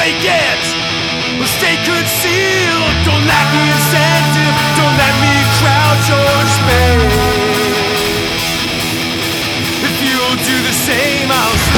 break it. or stay concealed. Don't let me incentive. Don't let me crowd your space. If you'll do the same, I'll.